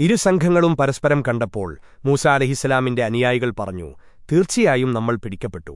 ഇരു സംഘങ്ങളും പരസ്പരം കണ്ടപ്പോൾ മൂസ അലഹിസ്സലാമിന്റെ അനുയായികൾ പറഞ്ഞു തീർച്ചയായും നമ്മൾ പിടിക്കപ്പെട്ടു.